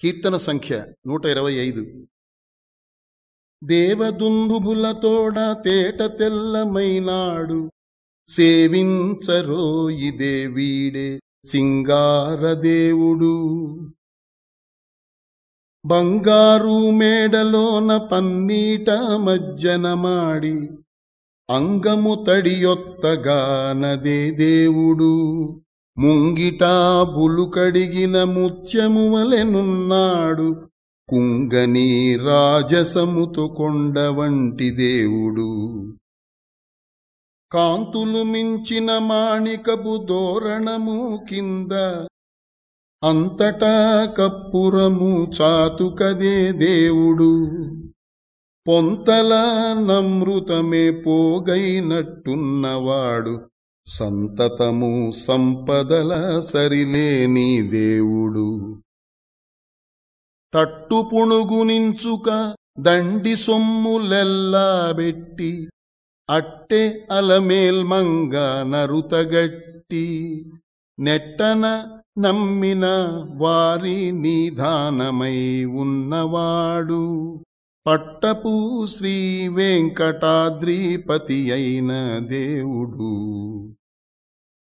కీర్తన సంఖ్య నూట ఇరవై ఐదు. దేవదుందుబులతోడ తేట తెల్లమైనాడు సేవించరో ఇదే వీడే సింగారదేవుడు బంగారు మేడలోన పన్నీట మజ్జనమాడి అంగము తడియొత్తగానదే దేవుడు. ముంగిటా బులుకడిగిన ముత్యము వలెనున్నాడు. కుంగని రాజసముతో కొండ వంటి దేవుడు. కాంతులు మించిన మాణికపు దోరణము కింద అంతటా కప్పురము చాతుకదే దేవుడు. పొంతల నమృతమే పోగైనట్టున్నవాడు. సంతతము సంపదల సరిలేని దేవుడు. తట్టు పుణుగునించుక దండి సొమ్ములెల్లాబెట్టి అట్టె అలమేల్మంగ నరుతగట్టి నెట్టన నమ్మిన వారి నిధానమై ఉన్నవాడు. పట్టపు శ్రీ వెంకటాద్రిపతి అయిన దేవుడు.